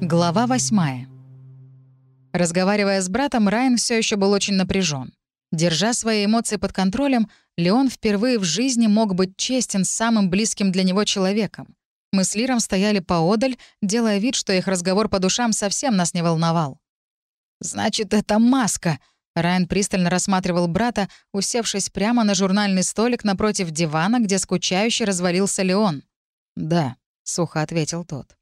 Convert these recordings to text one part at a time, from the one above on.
Глава восьмая. Разговаривая с братом, Райан все еще был очень напряжен. Держа свои эмоции под контролем, Леон впервые в жизни мог быть честен с самым близким для него человеком. Мы с Лиром стояли поодаль, делая вид, что их разговор по душам совсем нас не волновал. «Значит, это маска!» Райан пристально рассматривал брата, усевшись прямо на журнальный столик напротив дивана, где скучающе развалился Леон. «Да», — сухо ответил тот.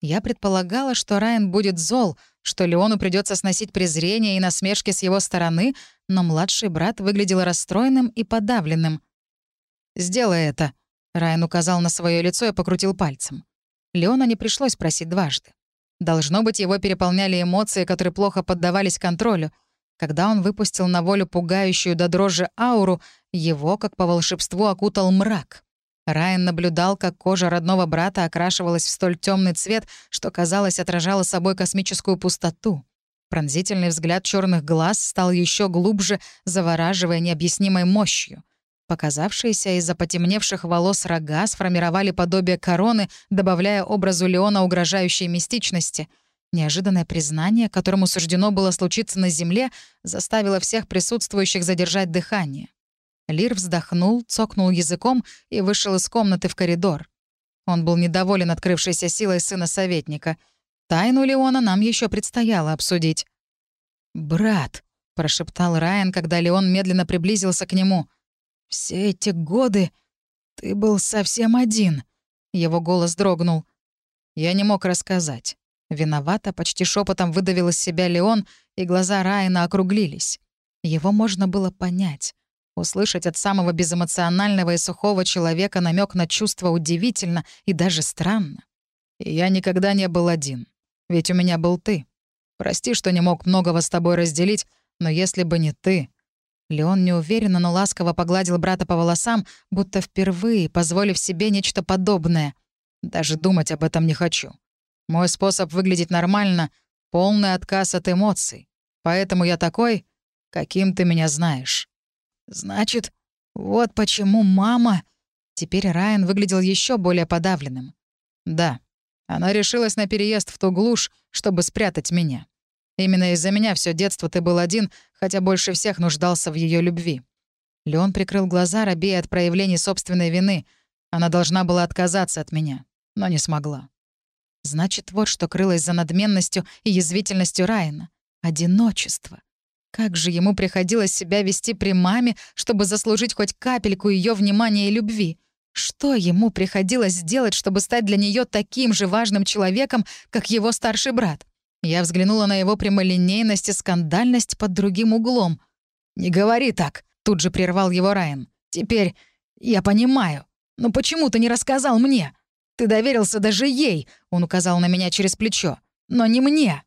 Я предполагала, что Райан будет зол, что Леону придется сносить презрение и насмешки с его стороны, но младший брат выглядел расстроенным и подавленным. «Сделай это», — Райан указал на свое лицо и покрутил пальцем. Леона не пришлось просить дважды. Должно быть, его переполняли эмоции, которые плохо поддавались контролю. Когда он выпустил на волю пугающую до дрожи ауру, его, как по волшебству, окутал мрак. Райан наблюдал, как кожа родного брата окрашивалась в столь темный цвет, что, казалось, отражала собой космическую пустоту. Пронзительный взгляд черных глаз стал еще глубже, завораживая необъяснимой мощью. Показавшиеся из-за потемневших волос рога сформировали подобие короны, добавляя образу Леона угрожающей мистичности. Неожиданное признание, которому суждено было случиться на Земле, заставило всех присутствующих задержать дыхание. Лир вздохнул, цокнул языком и вышел из комнаты в коридор. Он был недоволен открывшейся силой сына советника. Тайну Леона нам еще предстояло обсудить. «Брат», — прошептал Райан, когда Леон медленно приблизился к нему. «Все эти годы ты был совсем один». Его голос дрогнул. Я не мог рассказать. Виновато, почти шепотом выдавил из себя Леон, и глаза Райана округлились. Его можно было понять. Услышать от самого безэмоционального и сухого человека намек на чувство удивительно и даже странно. И я никогда не был один. Ведь у меня был ты. Прости, что не мог многого с тобой разделить, но если бы не ты... Леон неуверенно, но ласково погладил брата по волосам, будто впервые, позволив себе нечто подобное. Даже думать об этом не хочу. Мой способ выглядеть нормально — полный отказ от эмоций. Поэтому я такой, каким ты меня знаешь. «Значит, вот почему мама...» Теперь Райан выглядел еще более подавленным. «Да, она решилась на переезд в ту глушь, чтобы спрятать меня. Именно из-за меня все детство ты был один, хотя больше всех нуждался в ее любви». Леон прикрыл глаза, робея от проявлений собственной вины. Она должна была отказаться от меня, но не смогла. Значит, вот что крылось за надменностью и язвительностью Райана. Одиночество. Как же ему приходилось себя вести при маме, чтобы заслужить хоть капельку ее внимания и любви? Что ему приходилось сделать, чтобы стать для нее таким же важным человеком, как его старший брат? Я взглянула на его прямолинейность и скандальность под другим углом. «Не говори так», — тут же прервал его Райан. «Теперь я понимаю. Но почему ты не рассказал мне? Ты доверился даже ей», — он указал на меня через плечо. «Но не мне».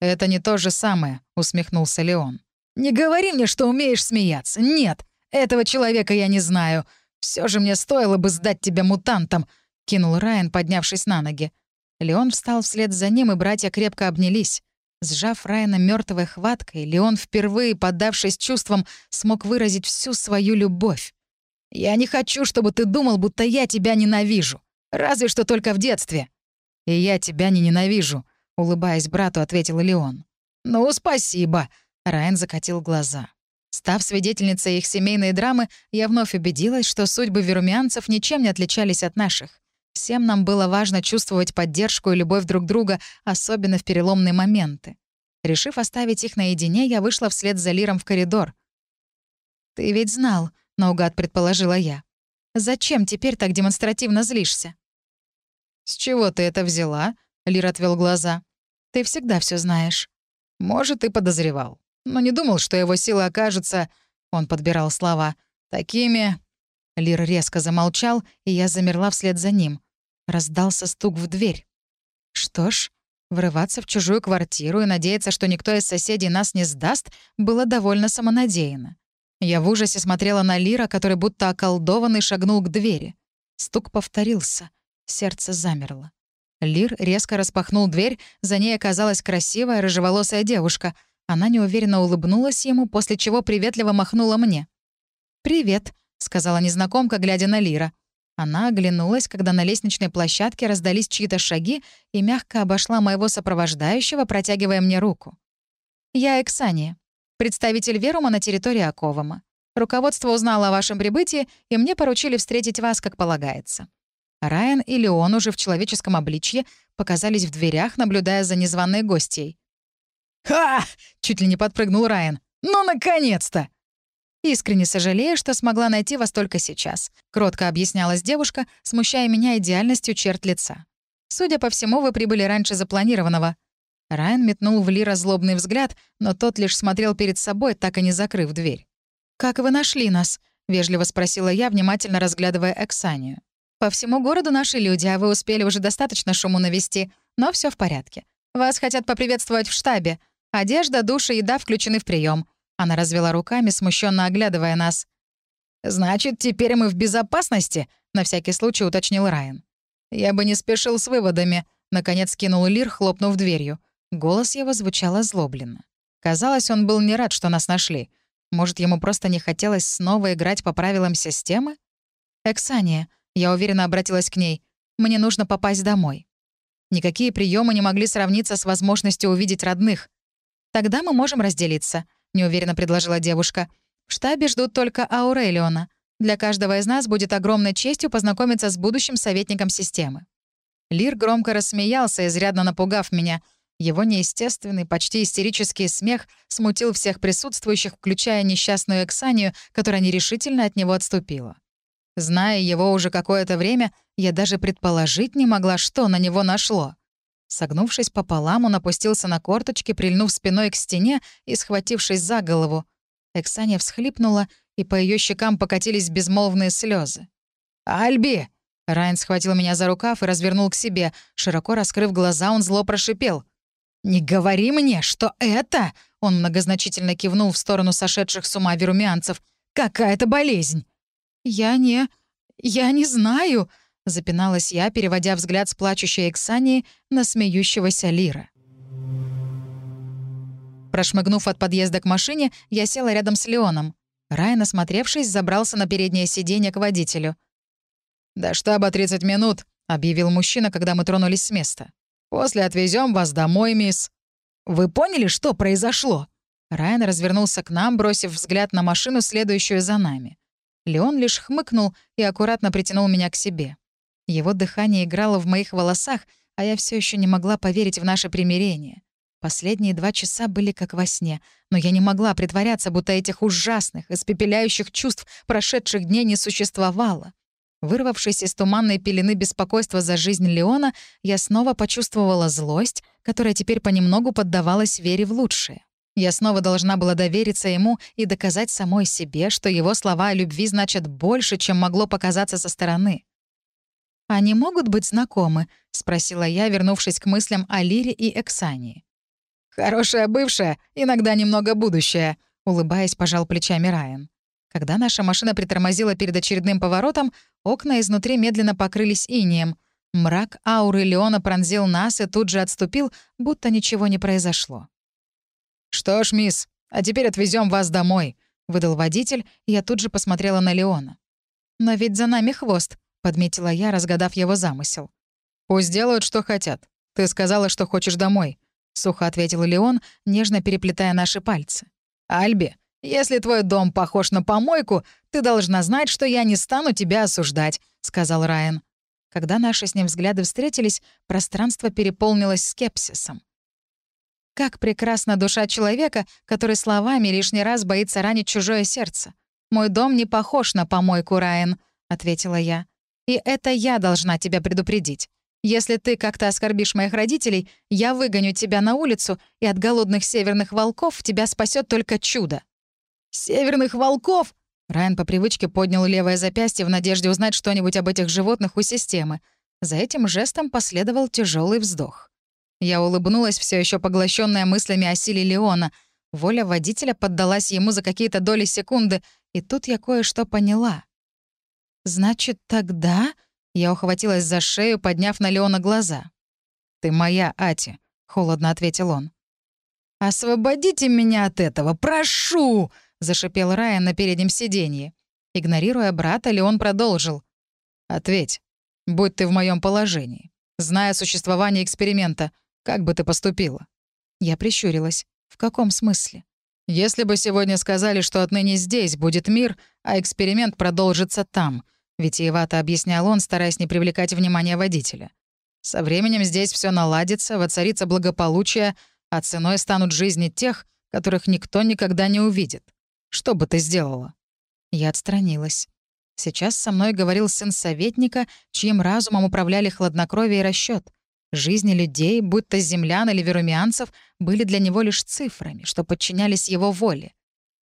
«Это не то же самое», — усмехнулся Леон. «Не говори мне, что умеешь смеяться. Нет, этого человека я не знаю. Все же мне стоило бы сдать тебя мутантам», — кинул Райан, поднявшись на ноги. Леон встал вслед за ним, и братья крепко обнялись. Сжав Райана мертвой хваткой, Леон, впервые поддавшись чувствам, смог выразить всю свою любовь. «Я не хочу, чтобы ты думал, будто я тебя ненавижу. Разве что только в детстве». «И я тебя не ненавижу», Улыбаясь брату, ответил Леон. «Ну, спасибо», — Райан закатил глаза. Став свидетельницей их семейной драмы, я вновь убедилась, что судьбы верумянцев ничем не отличались от наших. Всем нам было важно чувствовать поддержку и любовь друг друга, особенно в переломные моменты. Решив оставить их наедине, я вышла вслед за Лиром в коридор. «Ты ведь знал», — наугад предположила я. «Зачем теперь так демонстративно злишься?» «С чего ты это взяла?» — Лир отвел глаза. Ты всегда все знаешь. Может, и подозревал. Но не думал, что его сила окажется... Он подбирал слова. Такими... Лир резко замолчал, и я замерла вслед за ним. Раздался стук в дверь. Что ж, врываться в чужую квартиру и надеяться, что никто из соседей нас не сдаст, было довольно самонадеянно. Я в ужасе смотрела на Лира, который будто околдованный шагнул к двери. Стук повторился. Сердце замерло. Лир резко распахнул дверь, за ней оказалась красивая рыжеволосая девушка. Она неуверенно улыбнулась ему, после чего приветливо махнула мне. «Привет», — сказала незнакомка, глядя на Лира. Она оглянулась, когда на лестничной площадке раздались чьи-то шаги и мягко обошла моего сопровождающего, протягивая мне руку. «Я Эксания, представитель Верума на территории Аковома. Руководство узнало о вашем прибытии, и мне поручили встретить вас, как полагается». Райан и Леон уже в человеческом обличье показались в дверях, наблюдая за незваной гостьей. «Ха!» — чуть ли не подпрыгнул Райан. «Ну, наконец-то!» «Искренне сожалею, что смогла найти вас только сейчас», — кротко объяснялась девушка, смущая меня идеальностью черт лица. «Судя по всему, вы прибыли раньше запланированного». Райан метнул в Лира злобный взгляд, но тот лишь смотрел перед собой, так и не закрыв дверь. «Как вы нашли нас?» — вежливо спросила я, внимательно разглядывая Эксанию. «По всему городу наши люди, а вы успели уже достаточно шуму навести, но все в порядке. Вас хотят поприветствовать в штабе. Одежда, душ и еда включены в прием. Она развела руками, смущенно оглядывая нас. «Значит, теперь мы в безопасности?» — на всякий случай уточнил Райан. «Я бы не спешил с выводами», — наконец кинул Лир, хлопнув дверью. Голос его звучал озлобленно. Казалось, он был не рад, что нас нашли. Может, ему просто не хотелось снова играть по правилам системы? «Эксания», — я уверенно обратилась к ней, — «мне нужно попасть домой». Никакие приемы не могли сравниться с возможностью увидеть родных. «Тогда мы можем разделиться», — неуверенно предложила девушка. «В штабе ждут только Аурелиона. Для каждого из нас будет огромной честью познакомиться с будущим советником системы». Лир громко рассмеялся, изрядно напугав меня. Его неестественный, почти истерический смех смутил всех присутствующих, включая несчастную Эксанию, которая нерешительно от него отступила. Зная его уже какое-то время, я даже предположить не могла, что на него нашло. Согнувшись пополам, он опустился на корточки, прильнув спиной к стене и схватившись за голову. Эксания всхлипнула, и по ее щекам покатились безмолвные слезы. «Альби!» Райан схватил меня за рукав и развернул к себе. Широко раскрыв глаза, он зло прошипел. «Не говори мне, что это...» Он многозначительно кивнул в сторону сошедших с ума верумянцев. «Какая-то болезнь!» «Я не... я не знаю...» Запиналась я, переводя взгляд с плачущей Эксании на смеющегося Лира. Прошмыгнув от подъезда к машине, я села рядом с Леоном. Райан, осмотревшись, забрался на переднее сиденье к водителю. «До штаба 30 минут», — объявил мужчина, когда мы тронулись с места. «После отвезем вас домой, мисс». «Вы поняли, что произошло?» Райан развернулся к нам, бросив взгляд на машину, следующую за нами. Леон лишь хмыкнул и аккуратно притянул меня к себе. Его дыхание играло в моих волосах, а я все еще не могла поверить в наше примирение. Последние два часа были как во сне, но я не могла притворяться, будто этих ужасных, испепеляющих чувств прошедших дней не существовало. Вырвавшись из туманной пелены беспокойства за жизнь Леона, я снова почувствовала злость, которая теперь понемногу поддавалась вере в лучшее. Я снова должна была довериться ему и доказать самой себе, что его слова о любви значат больше, чем могло показаться со стороны. «Они могут быть знакомы?» — спросила я, вернувшись к мыслям о Лире и Эксании. «Хорошая бывшая, иногда немного будущее», — улыбаясь, пожал плечами Райан. Когда наша машина притормозила перед очередным поворотом, окна изнутри медленно покрылись инеем. Мрак ауры Леона пронзил нас и тут же отступил, будто ничего не произошло. «Что ж, мисс, а теперь отвезем вас домой», — выдал водитель, и я тут же посмотрела на Леона. «Но ведь за нами хвост», — подметила я, разгадав его замысел. «Пусть делают, что хотят. Ты сказала, что хочешь домой», — сухо ответил Леон, нежно переплетая наши пальцы. «Альби, если твой дом похож на помойку, ты должна знать, что я не стану тебя осуждать», — сказал Райан. Когда наши с ним взгляды встретились, пространство переполнилось скепсисом. Как прекрасна душа человека, который словами лишний раз боится ранить чужое сердце. «Мой дом не похож на помойку, Райан», — ответила я. И это я должна тебя предупредить. Если ты как-то оскорбишь моих родителей, я выгоню тебя на улицу, и от голодных северных волков тебя спасет только чудо». «Северных волков?» Райан по привычке поднял левое запястье в надежде узнать что-нибудь об этих животных у системы. За этим жестом последовал тяжелый вздох. Я улыбнулась, все еще поглощенная мыслями о силе Леона. Воля водителя поддалась ему за какие-то доли секунды, и тут я кое-что поняла. «Значит, тогда...» — я ухватилась за шею, подняв на Леона глаза. «Ты моя, Ати», — холодно ответил он. «Освободите меня от этого, прошу!» — зашипел Райан на переднем сиденье. Игнорируя брата, Леон продолжил. Ответь, будь ты в моем положении. Зная существование эксперимента, как бы ты поступила?» Я прищурилась. «В каком смысле?» «Если бы сегодня сказали, что отныне здесь будет мир, а эксперимент продолжится там», — витиевато объяснял он, стараясь не привлекать внимания водителя. «Со временем здесь все наладится, воцарится благополучие, а ценой станут жизни тех, которых никто никогда не увидит. Что бы ты сделала?» Я отстранилась. Сейчас со мной говорил сын советника, чьим разумом управляли хладнокровие и расчет. Жизни людей, будь то землян или верумианцев, были для него лишь цифрами, что подчинялись его воле.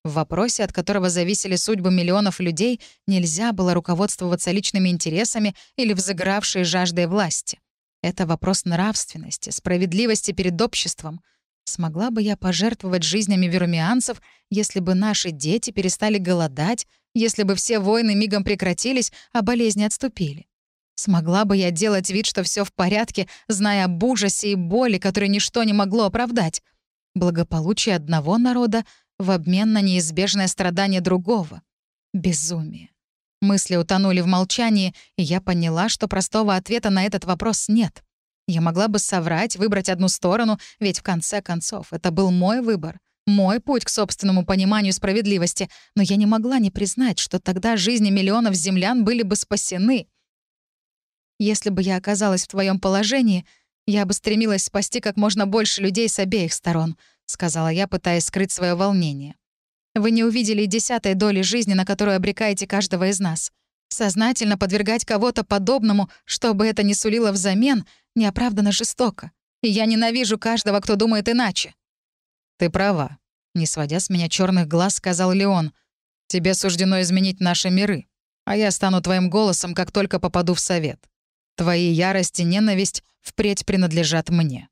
В вопросе, от которого зависели судьбы миллионов людей, нельзя было руководствоваться личными интересами или взыгравшей жаждой власти. Это вопрос нравственности, справедливости перед обществом. Смогла бы я пожертвовать жизнями верумианцев, если бы наши дети перестали голодать, если бы все войны мигом прекратились, а болезни отступили? Смогла бы я делать вид, что все в порядке, зная об ужасе и боли, которые ничто не могло оправдать? Благополучие одного народа в обмен на неизбежное страдание другого. Безумие. Мысли утонули в молчании, и я поняла, что простого ответа на этот вопрос нет. Я могла бы соврать, выбрать одну сторону, ведь в конце концов это был мой выбор. Мой путь к собственному пониманию справедливости, но я не могла не признать, что тогда жизни миллионов землян были бы спасены. Если бы я оказалась в твоем положении, я бы стремилась спасти как можно больше людей с обеих сторон, сказала я, пытаясь скрыть свое волнение. Вы не увидели десятой доли жизни, на которую обрекаете каждого из нас. Сознательно подвергать кого-то подобному, чтобы это не сулило взамен, неоправданно жестоко. И я ненавижу каждого, кто думает иначе. «Ты права», — не сводя с меня черных глаз, сказал Леон. «Тебе суждено изменить наши миры, а я стану твоим голосом, как только попаду в совет. Твои ярость и ненависть впредь принадлежат мне».